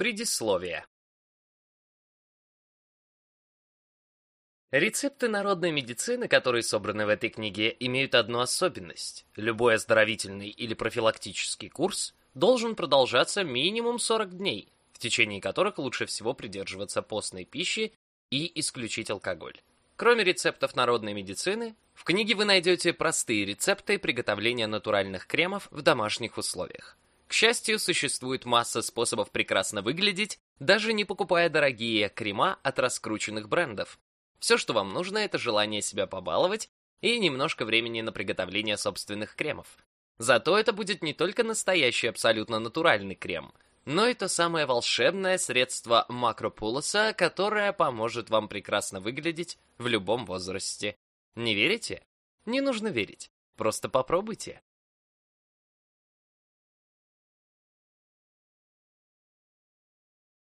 Предисловие. Рецепты народной медицины, которые собраны в этой книге, имеют одну особенность. Любой оздоровительный или профилактический курс должен продолжаться минимум 40 дней, в течение которых лучше всего придерживаться постной пищи и исключить алкоголь. Кроме рецептов народной медицины, в книге вы найдете простые рецепты приготовления натуральных кремов в домашних условиях. К счастью, существует масса способов прекрасно выглядеть, даже не покупая дорогие крема от раскрученных брендов. Все, что вам нужно, это желание себя побаловать и немножко времени на приготовление собственных кремов. Зато это будет не только настоящий абсолютно натуральный крем, но и то самое волшебное средство макропулоса, которое поможет вам прекрасно выглядеть в любом возрасте. Не верите? Не нужно верить. Просто попробуйте.